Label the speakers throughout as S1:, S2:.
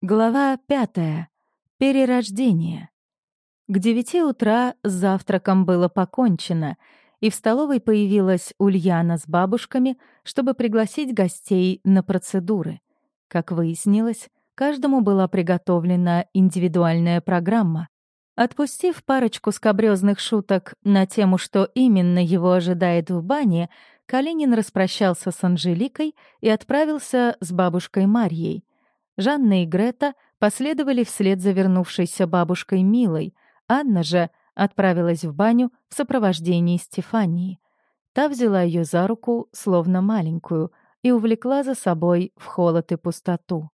S1: Глава пятая. Перерождение. К девяти утра с завтраком было покончено, и в столовой появилась Ульяна с бабушками, чтобы пригласить гостей на процедуры. Как выяснилось, каждому была приготовлена индивидуальная программа. Отпустив парочку скобрёзных шуток на тему, что именно его ожидает в бане, Калинин распрощался с Анжеликой и отправился с бабушкой Марьей. Жанна и Грета последовали вслед за вернувшейся бабушкой Милой. Анна же отправилась в баню в сопровождении Стефании. Та взяла ее за руку, словно маленькую, и увлекла за собой в холод и пустоту.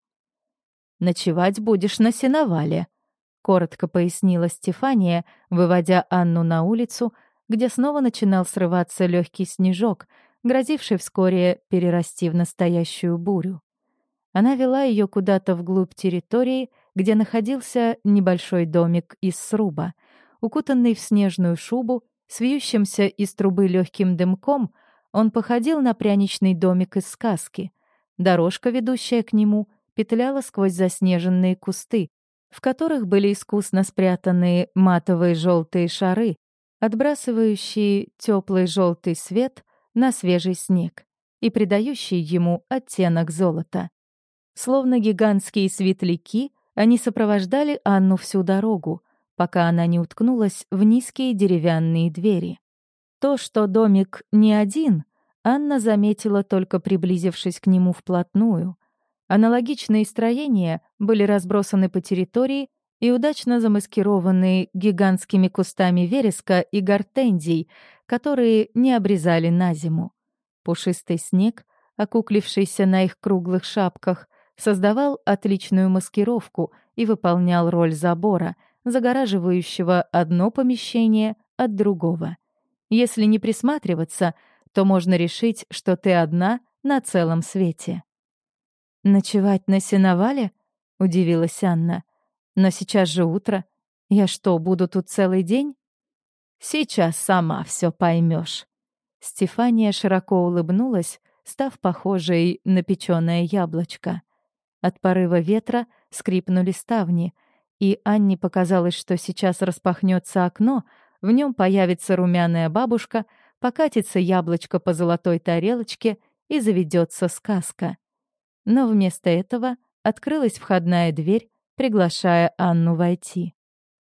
S1: «Ночевать будешь на сеновале», — коротко пояснила Стефания, выводя Анну на улицу, где снова начинал срываться легкий снежок, грозивший вскоре перерасти в настоящую бурю. Она вела ее куда-то вглубь территории, где находился небольшой домик из сруба. Укутанный в снежную шубу, с из трубы легким дымком, он походил на пряничный домик из сказки. Дорожка, ведущая к нему, петляла сквозь заснеженные кусты, в которых были искусно спрятаны матовые желтые шары, отбрасывающие теплый желтый свет на свежий снег и придающие ему оттенок золота. Словно гигантские светляки, они сопровождали Анну всю дорогу, пока она не уткнулась в низкие деревянные двери. То, что домик не один, Анна заметила только приблизившись к нему вплотную. Аналогичные строения были разбросаны по территории и удачно замаскированы гигантскими кустами вереска и гортензий, которые не обрезали на зиму. Пушистый снег, окуклившийся на их круглых шапках, создавал отличную маскировку и выполнял роль забора, загораживающего одно помещение от другого. Если не присматриваться, то можно решить, что ты одна на целом свете. «Ночевать на сеновале?» — удивилась Анна. «Но сейчас же утро. Я что, буду тут целый день?» «Сейчас сама все поймешь. Стефания широко улыбнулась, став похожей на печёное яблочко. От порыва ветра скрипнули ставни, и Анне показалось, что сейчас распахнется окно, в нем появится румяная бабушка, покатится яблочко по золотой тарелочке и заведется сказка. Но вместо этого открылась входная дверь, приглашая Анну войти.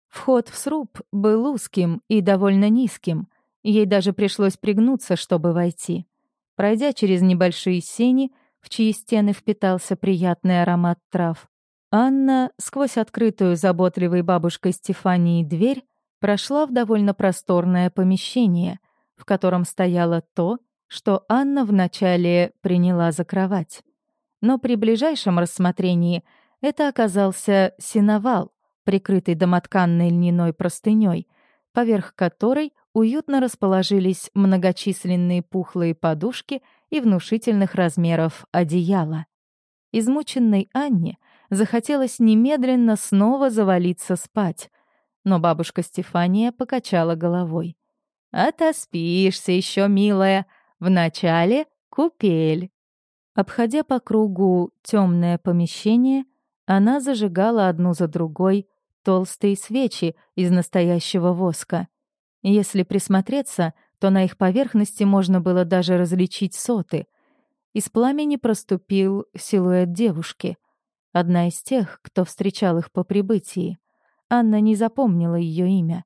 S1: Вход в сруб был узким и довольно низким, ей даже пришлось пригнуться, чтобы войти. Пройдя через небольшие сени, в чьи стены впитался приятный аромат трав. Анна, сквозь открытую заботливой бабушкой Стефании дверь, прошла в довольно просторное помещение, в котором стояло то, что Анна вначале приняла за кровать. Но при ближайшем рассмотрении это оказался сеновал, прикрытый домотканной льняной простыней, поверх которой уютно расположились многочисленные пухлые подушки и внушительных размеров одеяла. Измученной Анне захотелось немедленно снова завалиться спать, но бабушка Стефания покачала головой. «Отоспишься еще, милая. Вначале купель». Обходя по кругу темное помещение, она зажигала одну за другой толстые свечи из настоящего воска. Если присмотреться, то на их поверхности можно было даже различить соты. Из пламени проступил силуэт девушки. Одна из тех, кто встречал их по прибытии. Анна не запомнила ее имя.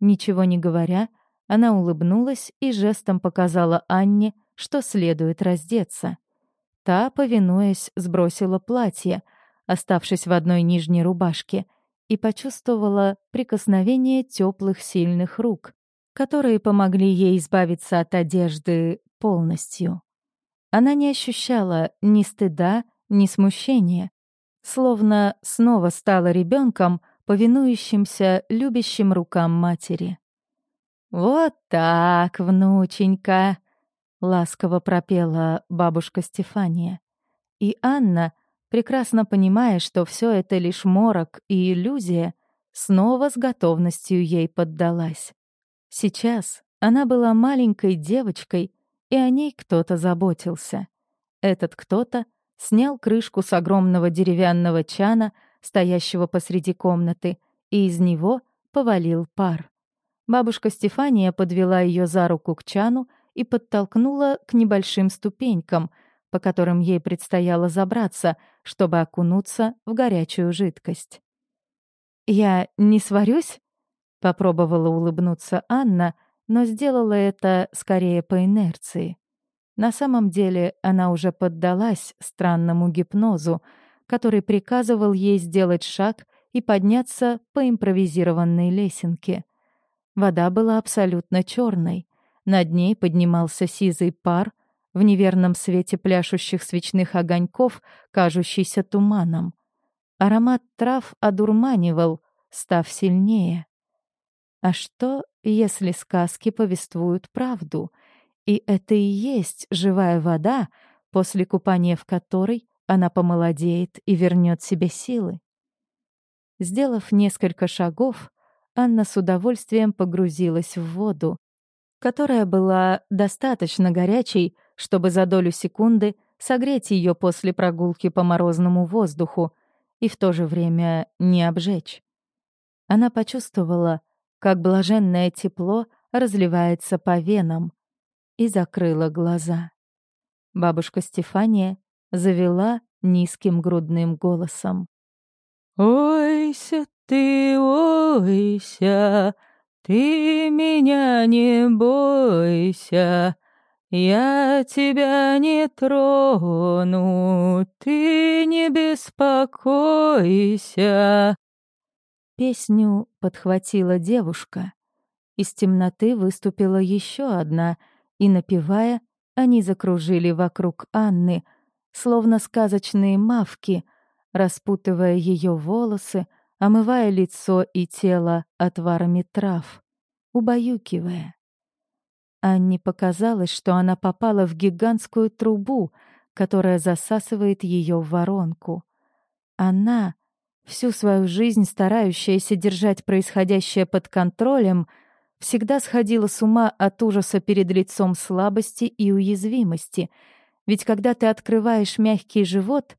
S1: Ничего не говоря, она улыбнулась и жестом показала Анне, что следует раздеться. Та, повинуясь, сбросила платье, оставшись в одной нижней рубашке, и почувствовала прикосновение теплых сильных рук, которые помогли ей избавиться от одежды полностью. Она не ощущала ни стыда, ни смущения, словно снова стала ребенком, повинующимся любящим рукам матери. «Вот так, внученька!» — ласково пропела бабушка Стефания. И Анна, прекрасно понимая, что все это лишь морок и иллюзия, снова с готовностью ей поддалась. Сейчас она была маленькой девочкой, и о ней кто-то заботился. Этот кто-то снял крышку с огромного деревянного чана, стоящего посреди комнаты, и из него повалил пар. Бабушка Стефания подвела ее за руку к чану и подтолкнула к небольшим ступенькам, по которым ей предстояло забраться, чтобы окунуться в горячую жидкость. «Я не сварюсь?» — попробовала улыбнуться Анна, но сделала это скорее по инерции. На самом деле она уже поддалась странному гипнозу, который приказывал ей сделать шаг и подняться по импровизированной лесенке. Вода была абсолютно черной. Над ней поднимался сизый пар, в неверном свете пляшущих свечных огоньков, кажущийся туманом. Аромат трав одурманивал, став сильнее. А что, если сказки повествуют правду, и это и есть живая вода, после купания в которой она помолодеет и вернет себе силы? Сделав несколько шагов, Анна с удовольствием погрузилась в воду, которая была достаточно горячей, чтобы за долю секунды согреть ее после прогулки по морозному воздуху и в то же время не обжечь. Она почувствовала, как блаженное тепло разливается по венам, и закрыла глаза. Бабушка Стефания завела низким грудным голосом. «Ойся ты, ойся, ты меня не бойся, я тебя не трону, ты не беспокойся. Песню подхватила девушка. Из темноты выступила еще одна, и, напевая, они закружили вокруг Анны, словно сказочные мавки, распутывая ее волосы, омывая лицо и тело отварами трав, убаюкивая. Анне показалось, что она попала в гигантскую трубу, которая засасывает ее в воронку. Она, всю свою жизнь старающаяся держать происходящее под контролем, всегда сходила с ума от ужаса перед лицом слабости и уязвимости, ведь когда ты открываешь мягкий живот,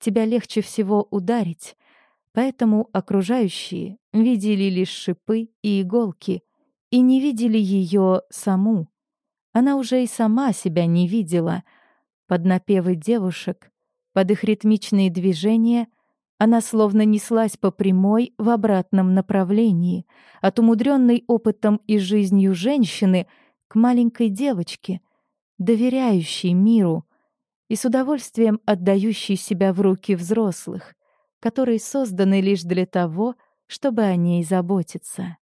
S1: тебя легче всего ударить, Поэтому окружающие видели лишь шипы и иголки и не видели ее саму. Она уже и сама себя не видела. Под напевы девушек, под их ритмичные движения она словно неслась по прямой в обратном направлении, от умудренной опытом и жизнью женщины к маленькой девочке, доверяющей миру и с удовольствием отдающей себя в руки взрослых которые созданы лишь для того, чтобы о ней заботиться.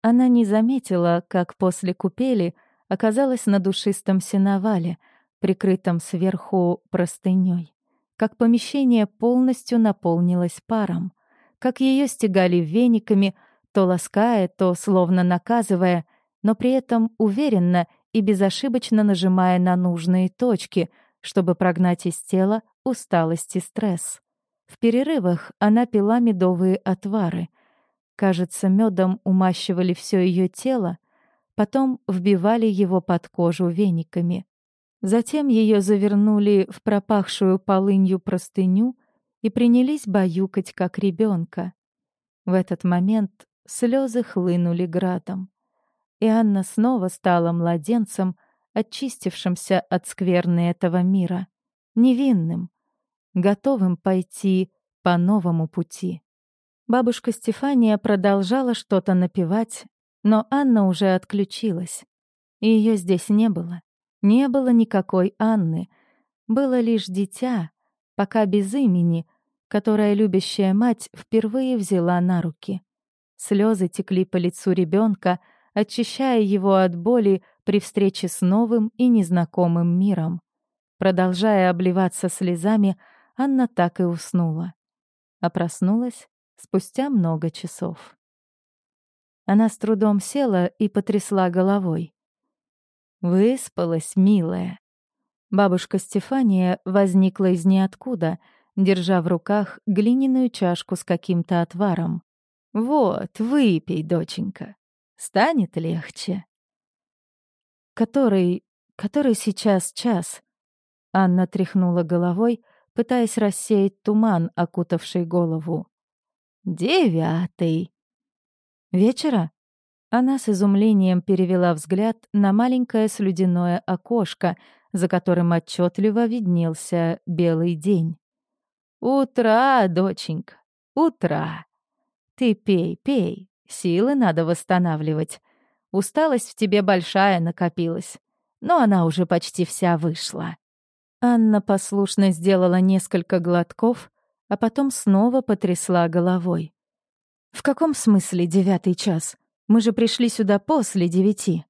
S1: Она не заметила, как после купели оказалась на душистом сеновале, прикрытом сверху простыней, как помещение полностью наполнилось паром, как ее стегали вениками, то лаская, то словно наказывая, но при этом уверенно и безошибочно нажимая на нужные точки, чтобы прогнать из тела усталость и стресс. В перерывах она пила медовые отвары. Кажется, медом умащивали все ее тело, потом вбивали его под кожу вениками. Затем ее завернули в пропахшую полынью простыню и принялись баюкать, как ребенка. В этот момент слезы хлынули градом. И Анна снова стала младенцем, очистившимся от скверны этого мира, невинным, готовым пойти по новому пути. Бабушка Стефания продолжала что-то напевать, но Анна уже отключилась. И ее здесь не было. Не было никакой Анны. Было лишь дитя, пока без имени, которое любящая мать впервые взяла на руки. Слезы текли по лицу ребенка, очищая его от боли при встрече с новым и незнакомым миром. Продолжая обливаться слезами, Анна так и уснула. А проснулась спустя много часов. Она с трудом села и потрясла головой. «Выспалась, милая». Бабушка Стефания возникла из ниоткуда, держа в руках глиняную чашку с каким-то отваром. «Вот, выпей, доченька. Станет легче». «Который... который сейчас час?» Анна тряхнула головой, пытаясь рассеять туман, окутавший голову. «Девятый». «Вечера?» Она с изумлением перевела взгляд на маленькое слюдяное окошко, за которым отчетливо виднелся белый день. «Утра, доченька, утра. Ты пей, пей, силы надо восстанавливать. Усталость в тебе большая накопилась, но она уже почти вся вышла». Анна послушно сделала несколько глотков, а потом снова потрясла головой. «В каком смысле девятый час? Мы же пришли сюда после девяти».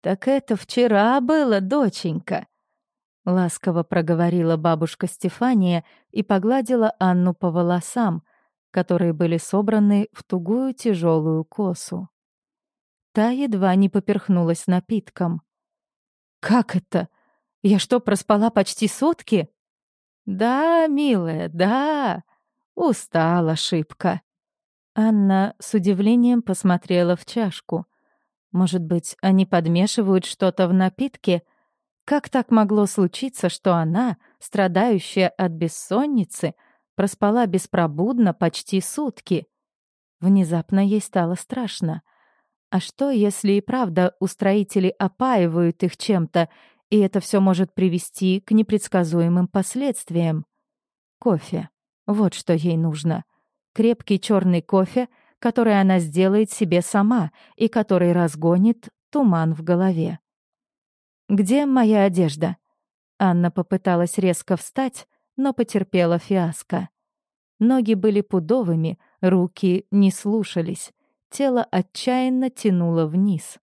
S1: «Так это вчера было, доченька», — ласково проговорила бабушка Стефания и погладила Анну по волосам, которые были собраны в тугую тяжелую косу. Та едва не поперхнулась напитком. «Как это? Я что, проспала почти сутки?» «Да, милая, да. Устала шибко». Анна с удивлением посмотрела в чашку. Может быть, они подмешивают что-то в напитке? Как так могло случиться, что она, страдающая от бессонницы, проспала беспробудно почти сутки? Внезапно ей стало страшно. А что, если и правда устроители опаивают их чем-то, и это все может привести к непредсказуемым последствиям? Кофе. Вот что ей нужно крепкий черный кофе, который она сделает себе сама и который разгонит туман в голове. «Где моя одежда?» Анна попыталась резко встать, но потерпела фиаско. Ноги были пудовыми, руки не слушались, тело отчаянно тянуло вниз.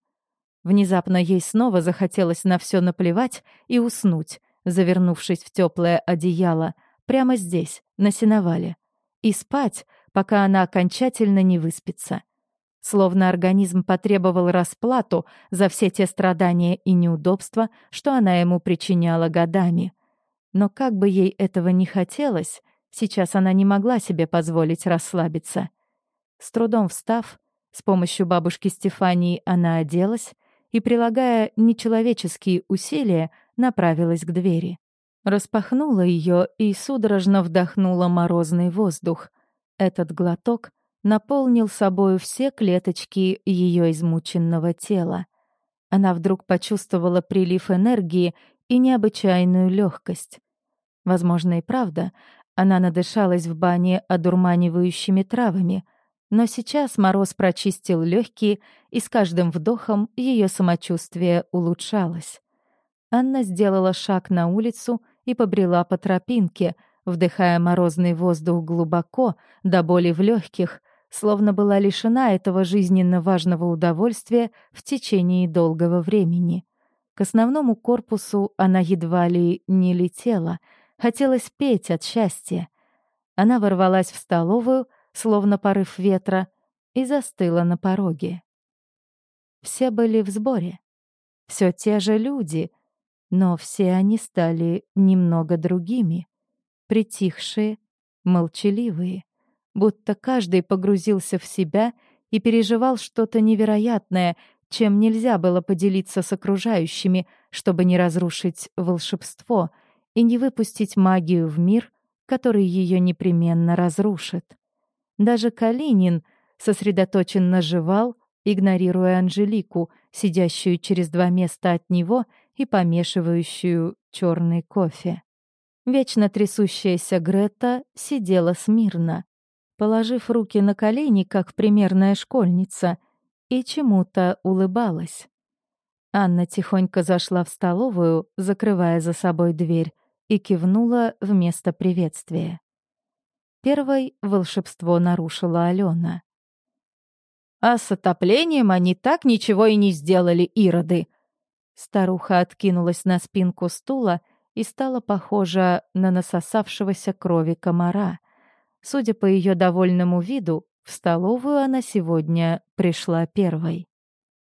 S1: Внезапно ей снова захотелось на все наплевать и уснуть, завернувшись в теплое одеяло, прямо здесь, на сеновале. И спать, пока она окончательно не выспится. Словно организм потребовал расплату за все те страдания и неудобства, что она ему причиняла годами. Но как бы ей этого не хотелось, сейчас она не могла себе позволить расслабиться. С трудом встав, с помощью бабушки Стефании она оделась и, прилагая нечеловеческие усилия, направилась к двери. Распахнула ее и судорожно вдохнула морозный воздух — этот глоток наполнил собою все клеточки ее измученного тела. Она вдруг почувствовала прилив энергии и необычайную легкость. Возможно, и правда, она надышалась в бане одурманивающими травами, но сейчас мороз прочистил легкие, и с каждым вдохом ее самочувствие улучшалось. Анна сделала шаг на улицу и побрела по тропинке — вдыхая морозный воздух глубоко, до боли в легких, словно была лишена этого жизненно важного удовольствия в течение долгого времени. К основному корпусу она едва ли не летела, хотелось петь от счастья. Она ворвалась в столовую, словно порыв ветра, и застыла на пороге. Все были в сборе. Все те же люди, но все они стали немного другими притихшие, молчаливые, будто каждый погрузился в себя и переживал что-то невероятное, чем нельзя было поделиться с окружающими, чтобы не разрушить волшебство и не выпустить магию в мир, который ее непременно разрушит. Даже Калинин сосредоточенно жевал, игнорируя Анжелику, сидящую через два места от него и помешивающую черный кофе. Вечно трясущаяся Грета сидела смирно, положив руки на колени, как примерная школьница, и чему-то улыбалась. Анна тихонько зашла в столовую, закрывая за собой дверь, и кивнула вместо приветствия. Первой волшебство нарушила Алена. «А с отоплением они так ничего и не сделали, ироды!» Старуха откинулась на спинку стула и стала похожа на насосавшегося крови комара. Судя по ее довольному виду, в столовую она сегодня пришла первой.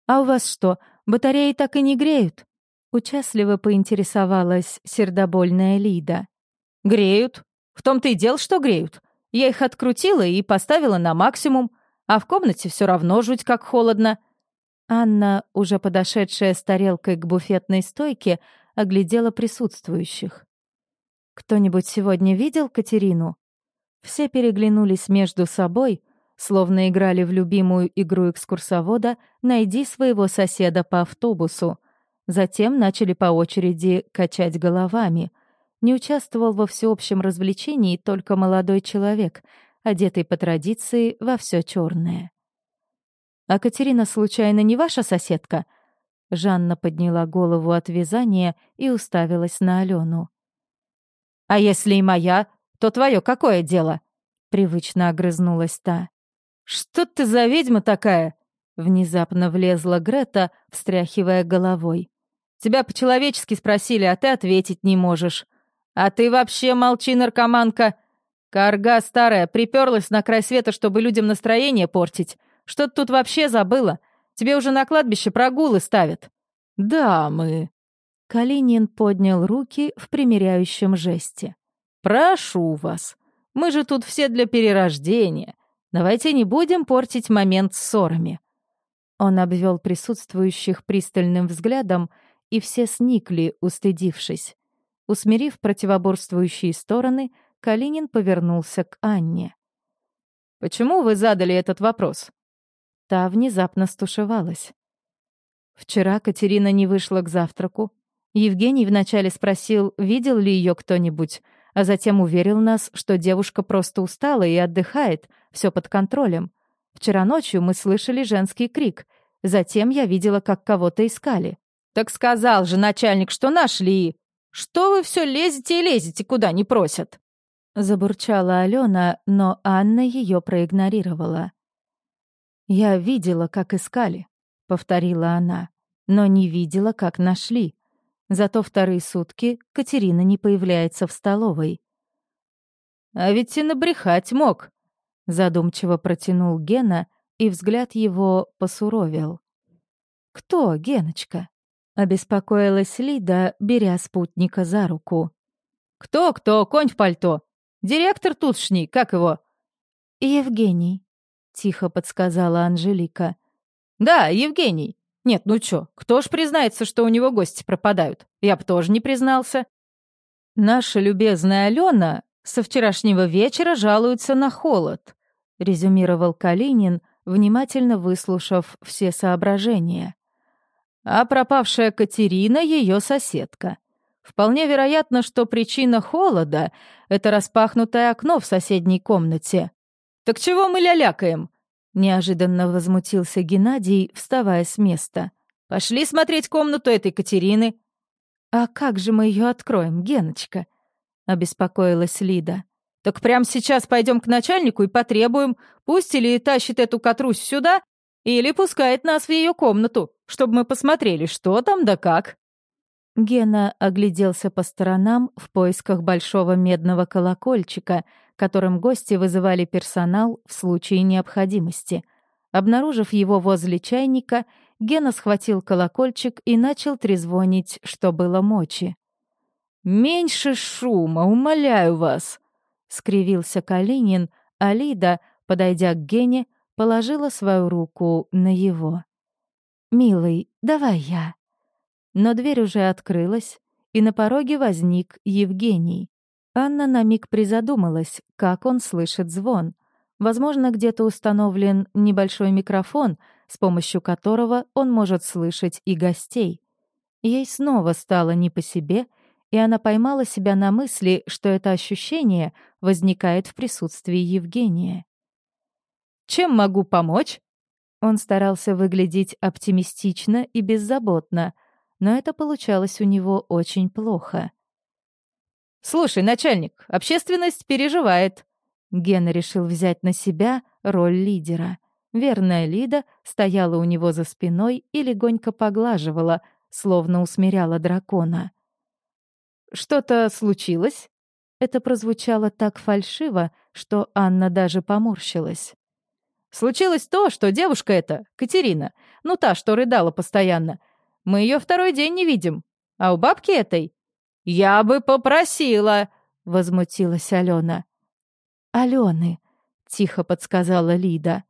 S1: «А у вас что, батареи так и не греют?» Участливо поинтересовалась сердобольная Лида. «Греют. В том-то и дел, что греют. Я их открутила и поставила на максимум, а в комнате все равно жуть как холодно». Анна, уже подошедшая с тарелкой к буфетной стойке, оглядела присутствующих. «Кто-нибудь сегодня видел Катерину?» Все переглянулись между собой, словно играли в любимую игру экскурсовода «Найди своего соседа по автобусу». Затем начали по очереди качать головами. Не участвовал во всеобщем развлечении только молодой человек, одетый по традиции во все черное. «А Катерина, случайно, не ваша соседка?» Жанна подняла голову от вязания и уставилась на Алену. «А если и моя, то твое какое дело?» Привычно огрызнулась та. «Что ты за ведьма такая?» Внезапно влезла Грета, встряхивая головой. «Тебя по-человечески спросили, а ты ответить не можешь. А ты вообще молчи, наркоманка. Карга старая, приперлась на край света, чтобы людям настроение портить. Что ты тут вообще забыла? Тебе уже на кладбище прогулы ставят». «Да, мы...» Калинин поднял руки в примиряющем жесте. «Прошу вас. Мы же тут все для перерождения. Давайте не будем портить момент ссорами». Он обвел присутствующих пристальным взглядом, и все сникли, устыдившись. Усмирив противоборствующие стороны, Калинин повернулся к Анне. «Почему вы задали этот вопрос?» Та внезапно стушевалась. Вчера Катерина не вышла к завтраку. Евгений вначале спросил, видел ли ее кто-нибудь, а затем уверил нас, что девушка просто устала и отдыхает, все под контролем. Вчера ночью мы слышали женский крик. Затем я видела, как кого-то искали. «Так сказал же начальник, что нашли! Что вы все лезете и лезете, куда не просят?» Забурчала Алена, но Анна ее проигнорировала. «Я видела, как искали», — повторила она, «но не видела, как нашли. Зато вторые сутки Катерина не появляется в столовой. «А ведь и набрехать мог», — задумчиво протянул Гена, и взгляд его посуровил. «Кто, Геночка?» — обеспокоилась Лида, беря спутника за руку. «Кто-кто, конь в пальто? Директор тутшний, как его?» «Евгений», — тихо подсказала Анжелика. «Да, Евгений. Нет, ну чё, кто ж признается, что у него гости пропадают? Я б тоже не признался. Наша любезная Алена со вчерашнего вечера жалуется на холод, резюмировал Калинин, внимательно выслушав все соображения. А пропавшая Катерина — ее соседка. Вполне вероятно, что причина холода — это распахнутое окно в соседней комнате. «Так чего мы лялякаем?» Неожиданно возмутился Геннадий, вставая с места. «Пошли смотреть комнату этой Катерины». «А как же мы ее откроем, Геночка?» — обеспокоилась Лида. «Так прямо сейчас пойдем к начальнику и потребуем, пусть или тащит эту Катрусь сюда, или пускает нас в ее комнату, чтобы мы посмотрели, что там да как». Гена огляделся по сторонам в поисках большого медного колокольчика, которым гости вызывали персонал в случае необходимости. Обнаружив его возле чайника, Гена схватил колокольчик и начал трезвонить, что было мочи. «Меньше шума, умоляю вас!» — скривился Калинин, а Лида, подойдя к Гене, положила свою руку на его. «Милый, давай я». Но дверь уже открылась, и на пороге возник Евгений. Анна на миг призадумалась, как он слышит звон. Возможно, где-то установлен небольшой микрофон, с помощью которого он может слышать и гостей. Ей снова стало не по себе, и она поймала себя на мысли, что это ощущение возникает в присутствии Евгения. «Чем могу помочь?» Он старался выглядеть оптимистично и беззаботно — но это получалось у него очень плохо. «Слушай, начальник, общественность переживает». Гена решил взять на себя роль лидера. Верная Лида стояла у него за спиной и легонько поглаживала, словно усмиряла дракона. «Что-то случилось?» Это прозвучало так фальшиво, что Анна даже поморщилась. «Случилось то, что девушка эта, Катерина, ну та, что рыдала постоянно, мы ее второй день не видим. А у бабки этой...» «Я бы попросила!» — возмутилась Алена. «Алены», — тихо подсказала Лида.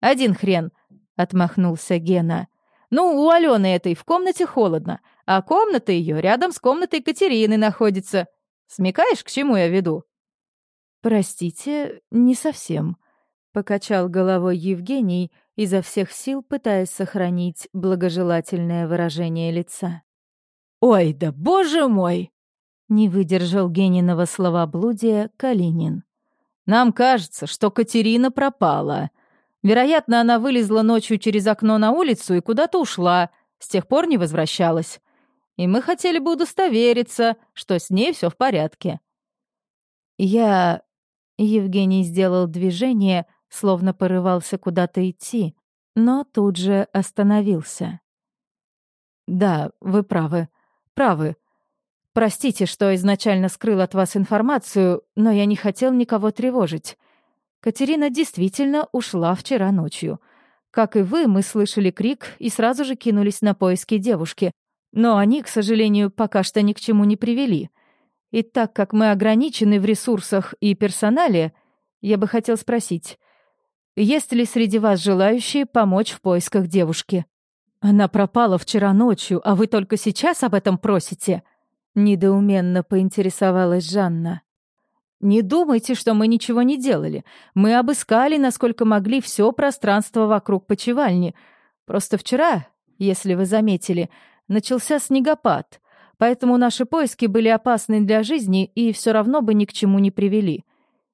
S1: «Один хрен», — отмахнулся Гена. «Ну, у Алены этой в комнате холодно, а комната ее рядом с комнатой Катерины находится.
S2: Смекаешь, к чему я веду?»
S1: «Простите, не совсем», — покачал головой Евгений, изо всех сил пытаясь сохранить благожелательное выражение лица.
S2: «Ой, да боже мой!»
S1: — не выдержал Гениного словоблудия Калинин.
S2: «Нам кажется, что Катерина пропала. Вероятно, она вылезла ночью через окно на улицу и куда-то ушла, с тех пор не возвращалась. И мы хотели бы удостовериться, что с ней все в порядке».
S1: «Я...» Евгений сделал движение, словно порывался куда-то идти, но тут же остановился. «Да, вы правы. Правы. Простите, что изначально скрыл от вас информацию, но я не хотел никого тревожить. Катерина действительно ушла вчера ночью. Как и вы, мы слышали крик и сразу же кинулись на поиски девушки. Но они, к сожалению, пока что ни к чему не привели. И так как мы ограничены в ресурсах и персонале, я бы хотел спросить, есть ли среди вас желающие помочь в поисках девушки? Она пропала вчера ночью, а вы только сейчас об этом просите?» Недоуменно поинтересовалась Жанна. «Не думайте, что мы ничего не делали. Мы обыскали, насколько могли, все пространство вокруг почевальни. Просто вчера, если вы заметили, начался снегопад, поэтому наши поиски были опасны для жизни и все равно бы ни к чему не привели.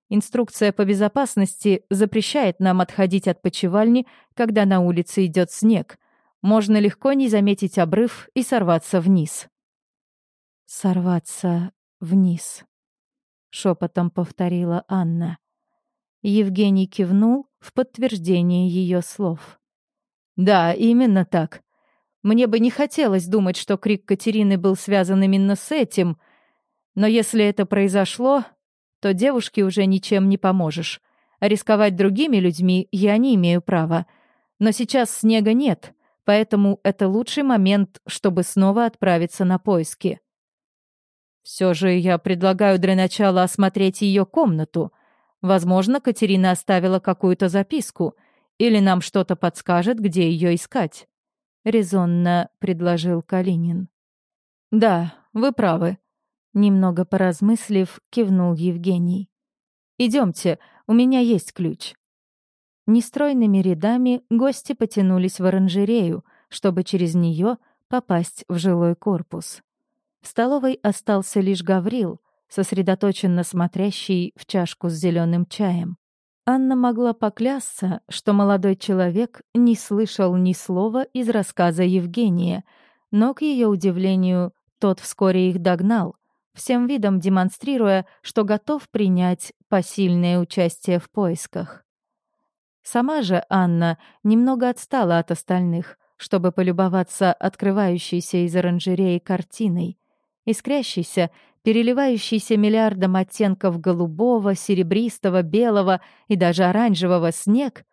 S1: Инструкция по безопасности запрещает нам отходить от почевальни, когда на улице идет снег. Можно легко не заметить обрыв и сорваться вниз. «Сорваться вниз», — шепотом повторила Анна. Евгений кивнул в подтверждение ее слов. «Да, именно так. Мне бы не хотелось думать, что крик Катерины был связан именно с этим, но если это произошло, то девушке уже ничем не поможешь. А рисковать другими людьми я не имею права. Но сейчас снега нет, поэтому это лучший момент, чтобы снова отправиться на поиски. Все же я предлагаю для начала осмотреть ее комнату. Возможно, Катерина оставила какую-то записку, или нам что-то подскажет, где ее искать. Резонно предложил Калинин. Да, вы правы. Немного поразмыслив, кивнул Евгений. Идемте, у меня есть ключ. Нестройными рядами гости потянулись в оранжерею, чтобы через нее попасть в жилой корпус. В столовой остался лишь Гаврил, сосредоточенно смотрящий в чашку с зеленым чаем. Анна могла поклясться, что молодой человек не слышал ни слова из рассказа Евгения, но, к ее удивлению, тот вскоре их догнал, всем видом демонстрируя, что готов принять посильное участие в поисках. Сама же Анна немного отстала от остальных, чтобы полюбоваться открывающейся из оранжереи картиной, искрящейся, переливающейся миллиардом оттенков голубого, серебристого, белого и даже оранжевого снег,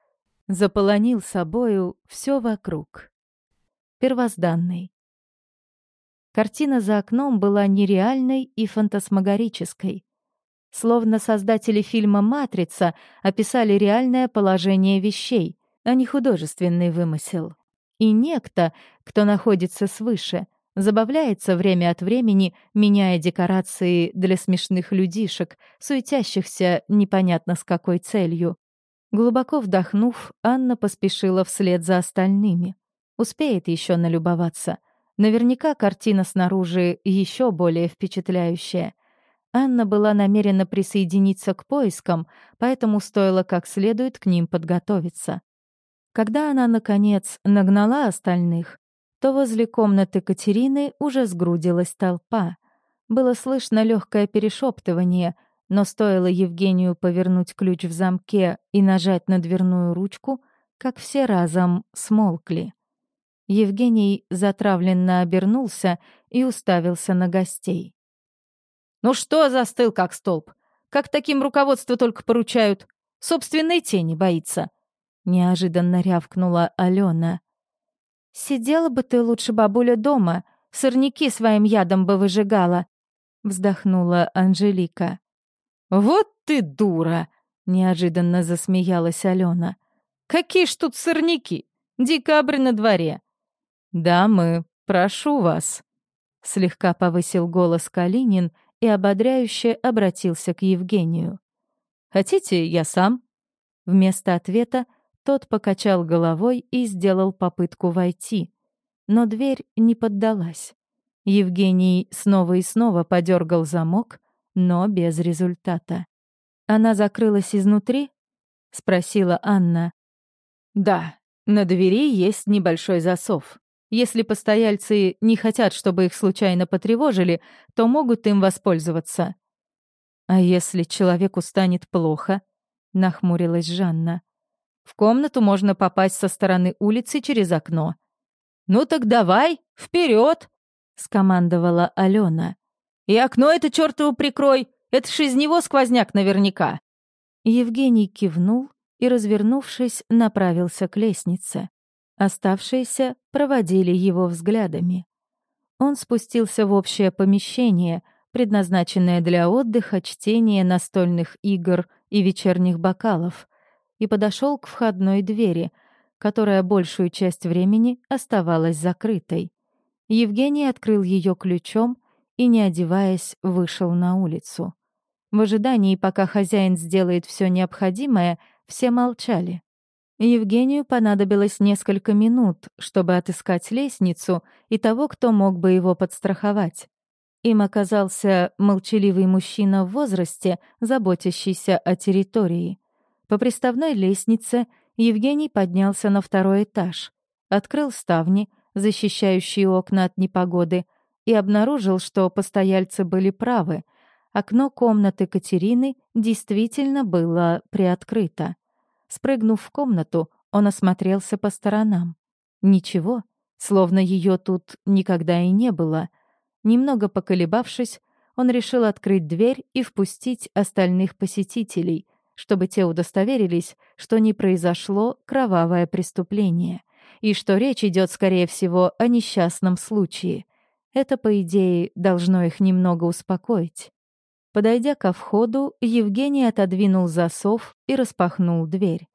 S1: заполонил собою все вокруг. Первозданный, Картина за окном была нереальной и фантасмагорической. Словно создатели фильма «Матрица» описали реальное положение вещей, а не художественный вымысел. И некто, кто находится свыше, забавляется время от времени, меняя декорации для смешных людишек, суетящихся непонятно с какой целью. Глубоко вдохнув, Анна поспешила вслед за остальными. Успеет еще налюбоваться — Наверняка картина снаружи еще более впечатляющая. Анна была намерена присоединиться к поискам, поэтому стоило как следует к ним подготовиться. Когда она, наконец, нагнала остальных, то возле комнаты Катерины уже сгрудилась толпа. Было слышно легкое перешептывание, но стоило Евгению повернуть ключ в замке и нажать на дверную ручку, как все разом смолкли. Евгений затравленно обернулся и уставился на гостей.
S2: «Ну что застыл, как столб? Как таким руководство только поручают? Собственной тени боится!»
S1: Неожиданно рявкнула Алена. «Сидела бы ты лучше, бабуля, дома, сорняки своим ядом бы выжигала», вздохнула Анжелика.
S2: «Вот ты дура!» — неожиданно засмеялась Алена. «Какие ж тут сорняки? Декабрь на дворе.
S1: «Дамы, прошу вас», — слегка повысил голос Калинин и ободряюще обратился к Евгению.
S2: «Хотите, я сам?»
S1: Вместо ответа тот покачал головой и сделал попытку войти, но дверь не поддалась. Евгений снова и снова подергал замок, но без результата. «Она закрылась изнутри?» — спросила Анна.
S2: «Да, на двери есть небольшой засов. Если постояльцы не хотят, чтобы их случайно потревожили, то могут им воспользоваться».
S1: «А если человеку станет плохо?» — нахмурилась Жанна.
S2: «В комнату можно попасть со стороны улицы через окно». «Ну так давай, вперед! скомандовала Алена. «И окно это чертово прикрой! Это ж из него сквозняк наверняка!»
S1: Евгений кивнул и, развернувшись, направился к лестнице. Оставшиеся проводили его взглядами. Он спустился в общее помещение, предназначенное для отдыха, чтения настольных игр и вечерних бокалов, и подошел к входной двери, которая большую часть времени оставалась закрытой. Евгений открыл ее ключом и, не одеваясь, вышел на улицу. В ожидании, пока хозяин сделает все необходимое, все молчали. Евгению понадобилось несколько минут, чтобы отыскать лестницу и того, кто мог бы его подстраховать. Им оказался молчаливый мужчина в возрасте, заботящийся о территории. По приставной лестнице Евгений поднялся на второй этаж, открыл ставни, защищающие окна от непогоды, и обнаружил, что постояльцы были правы. Окно комнаты Катерины действительно было приоткрыто. Спрыгнув в комнату, он осмотрелся по сторонам. Ничего, словно ее тут никогда и не было. Немного поколебавшись, он решил открыть дверь и впустить остальных посетителей, чтобы те удостоверились, что не произошло кровавое преступление и что речь идет, скорее всего, о несчастном случае. Это, по идее, должно их немного успокоить. Подойдя ко входу, Евгений отодвинул засов и распахнул дверь.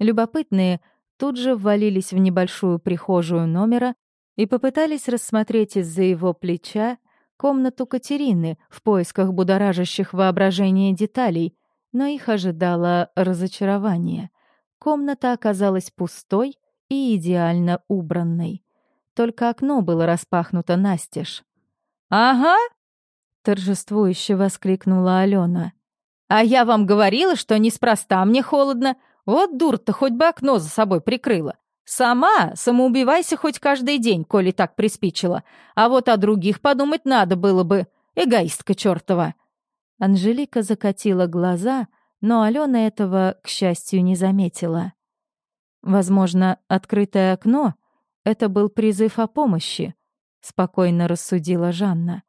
S1: Любопытные тут же ввалились в небольшую прихожую номера и попытались рассмотреть из-за его плеча комнату Катерины в поисках будоражащих воображение деталей, но их ожидало разочарование. Комната оказалась пустой и идеально убранной. Только окно было распахнуто настежь.
S2: «Ага!»
S1: — торжествующе воскликнула Алена.
S2: «А я вам говорила, что неспроста мне холодно. Вот дур-то хоть бы окно за собой прикрыла. Сама самоубивайся хоть каждый день, коли так приспичило. А вот о других подумать надо было бы. Эгоистка чертова!»
S1: Анжелика закатила глаза, но Алена этого, к счастью, не заметила. Возможно, открытое окно — это был призыв о помощи, спокойно рассудила Жанна.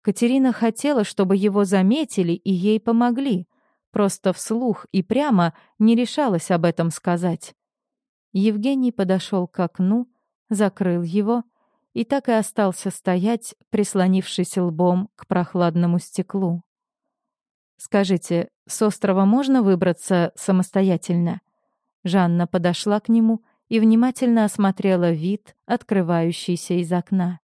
S1: Катерина хотела, чтобы его заметили и ей помогли, просто вслух и прямо не решалась об этом сказать. Евгений подошел к окну, закрыл его и так и остался стоять, прислонившись лбом к прохладному стеклу. «Скажите, с острова можно выбраться самостоятельно?» Жанна подошла к нему и внимательно осмотрела вид, открывающийся из окна.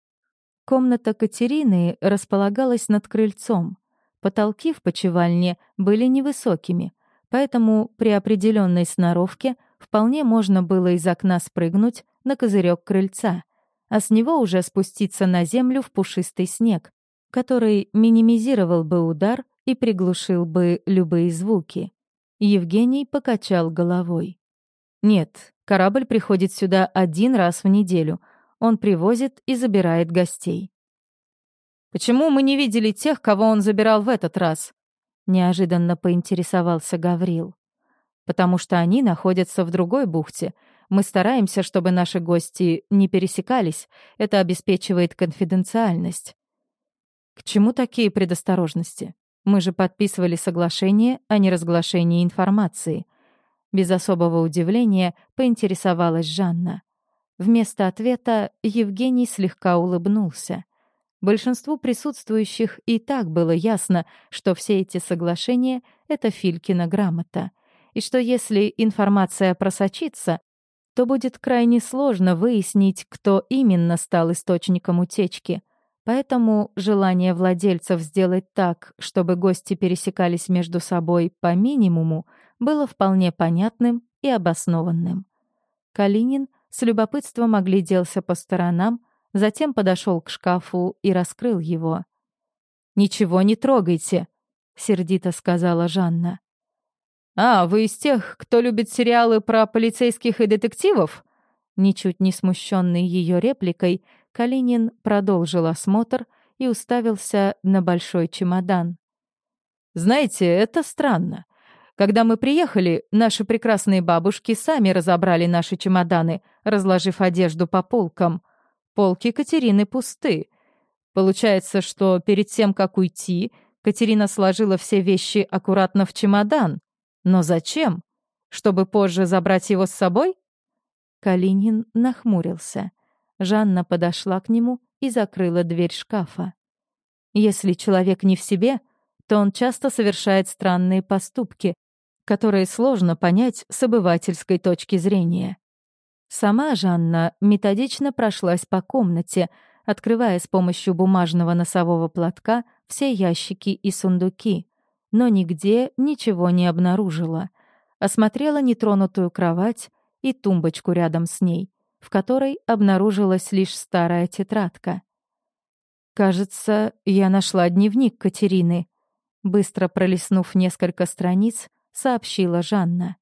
S1: Комната Катерины располагалась над крыльцом. Потолки в почевальне были невысокими, поэтому при определенной сноровке вполне можно было из окна спрыгнуть на козырек крыльца, а с него уже спуститься на землю в пушистый снег, который минимизировал бы удар и приглушил бы любые звуки. Евгений покачал головой. Нет, корабль приходит сюда один раз в неделю. Он привозит и забирает гостей.
S2: «Почему мы не видели тех, кого он забирал в этот раз?»
S1: Неожиданно поинтересовался Гаврил. «Потому что они находятся в другой бухте. Мы стараемся, чтобы наши гости не пересекались. Это обеспечивает конфиденциальность». «К чему такие предосторожности? Мы же подписывали соглашение о неразглашении информации», без особого удивления поинтересовалась Жанна. Вместо ответа Евгений слегка улыбнулся. Большинству присутствующих и так было ясно, что все эти соглашения — это Филькина грамота, и что если информация просочится, то будет крайне сложно выяснить, кто именно стал источником утечки. Поэтому желание владельцев сделать так, чтобы гости пересекались между собой по минимуму, было вполне понятным и обоснованным. Калинин с любопытством огляделся по сторонам, затем подошел к шкафу и раскрыл его. «Ничего не трогайте», — сердито сказала Жанна. «А, вы из тех, кто любит сериалы про полицейских и детективов?» Ничуть не смущенный ее репликой, Калинин продолжил осмотр и уставился на большой чемодан. «Знаете, это странно. Когда мы приехали, наши прекрасные бабушки сами разобрали наши чемоданы, разложив одежду по полкам. Полки Катерины пусты. Получается, что перед тем, как уйти, Катерина сложила все вещи аккуратно в чемодан. Но зачем? Чтобы позже забрать его с собой? Калинин нахмурился. Жанна подошла к нему и закрыла дверь шкафа. Если человек не в себе, то он часто совершает странные поступки, которые сложно понять с обывательской точки зрения. Сама Жанна методично прошлась по комнате, открывая с помощью бумажного носового платка все ящики и сундуки но нигде ничего не обнаружила. Осмотрела нетронутую кровать и тумбочку рядом с ней, в которой обнаружилась лишь старая тетрадка. «Кажется, я нашла дневник Катерины», — быстро пролистнув несколько страниц, сообщила Жанна.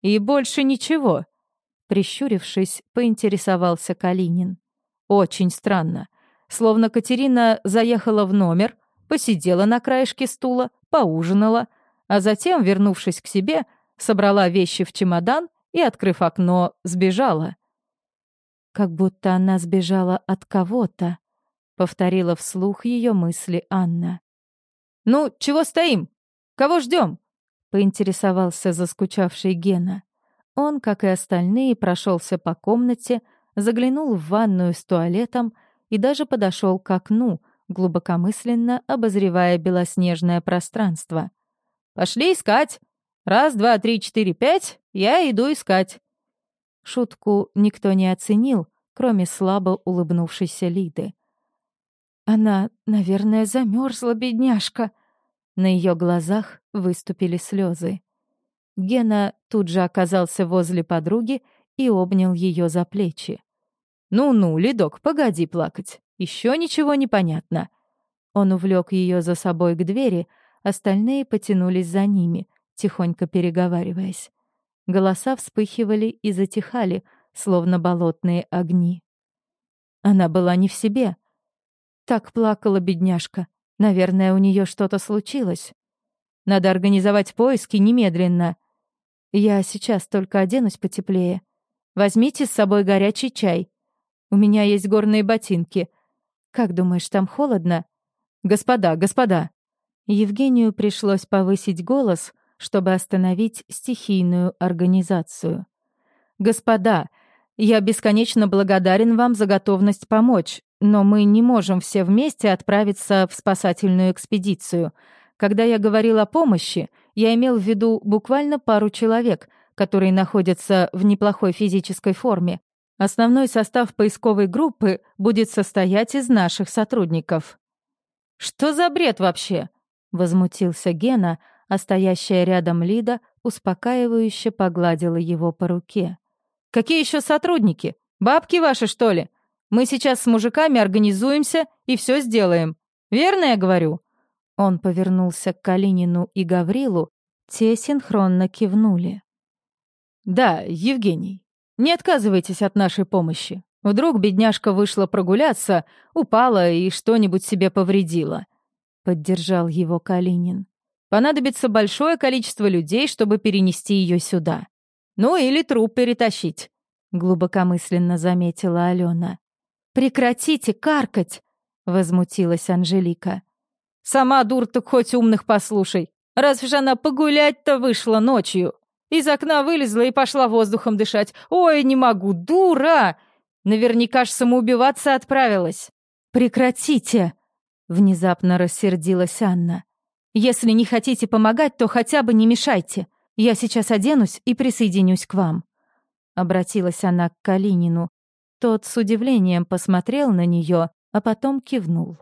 S1: «И больше ничего», — прищурившись, поинтересовался Калинин. «Очень странно. Словно Катерина заехала в номер, посидела на краешке стула, поужинала, а затем, вернувшись к себе, собрала вещи в чемодан и, открыв окно, сбежала. «Как будто она сбежала от кого-то», — повторила вслух ее мысли Анна. «Ну, чего стоим? Кого ждем? поинтересовался заскучавший Гена. Он, как и остальные, прошелся по комнате, заглянул в ванную с туалетом и даже подошел к окну, глубокомысленно обозревая белоснежное пространство. «Пошли искать! Раз, два, три, четыре, пять, я иду искать!» Шутку никто не оценил, кроме слабо улыбнувшейся Лиды. «Она, наверное, замерзла, бедняжка!» На ее глазах выступили слезы. Гена тут же оказался возле подруги и обнял ее за плечи. «Ну-ну, Лидок, погоди плакать. Еще ничего не понятно. Он увлек ее за собой к двери, остальные потянулись за ними, тихонько переговариваясь. Голоса вспыхивали и затихали, словно болотные огни. Она была не в себе. Так плакала бедняжка. Наверное, у нее что-то случилось. Надо организовать поиски немедленно. Я сейчас только оденусь потеплее. Возьмите с собой горячий чай. У меня есть горные ботинки. Как думаешь, там холодно? Господа, господа. Евгению пришлось повысить голос, чтобы остановить стихийную организацию. Господа, я бесконечно благодарен вам за готовность помочь, но мы не можем все вместе отправиться в спасательную экспедицию. Когда я говорил о помощи, я имел в виду буквально пару человек, которые находятся в неплохой физической форме. Основной состав поисковой группы будет состоять из наших сотрудников. «Что за бред вообще?» — возмутился Гена, а стоящая рядом Лида успокаивающе погладила его по руке. «Какие еще сотрудники? Бабки ваши, что ли? Мы сейчас с мужиками организуемся и все сделаем. Верно я говорю?» Он повернулся к Калинину и Гаврилу, те синхронно кивнули. «Да, Евгений, не отказывайтесь от нашей помощи. Вдруг бедняжка вышла прогуляться, упала и что-нибудь себе повредила. Поддержал его Калинин. Понадобится большое количество людей, чтобы перенести ее сюда. Ну или труп перетащить, глубокомысленно заметила Алена. Прекратите каркать, возмутилась Анжелика. Сама дур так хоть умных послушай. Разве же она погулять-то вышла ночью? Из окна вылезла и пошла воздухом дышать. Ой, не могу, дура! Наверняка ж самоубиваться отправилась. Прекратите! Внезапно рассердилась Анна. Если не хотите помогать, то хотя бы не мешайте. Я сейчас оденусь и присоединюсь к вам. Обратилась она к Калинину. Тот с удивлением посмотрел на нее, а потом кивнул.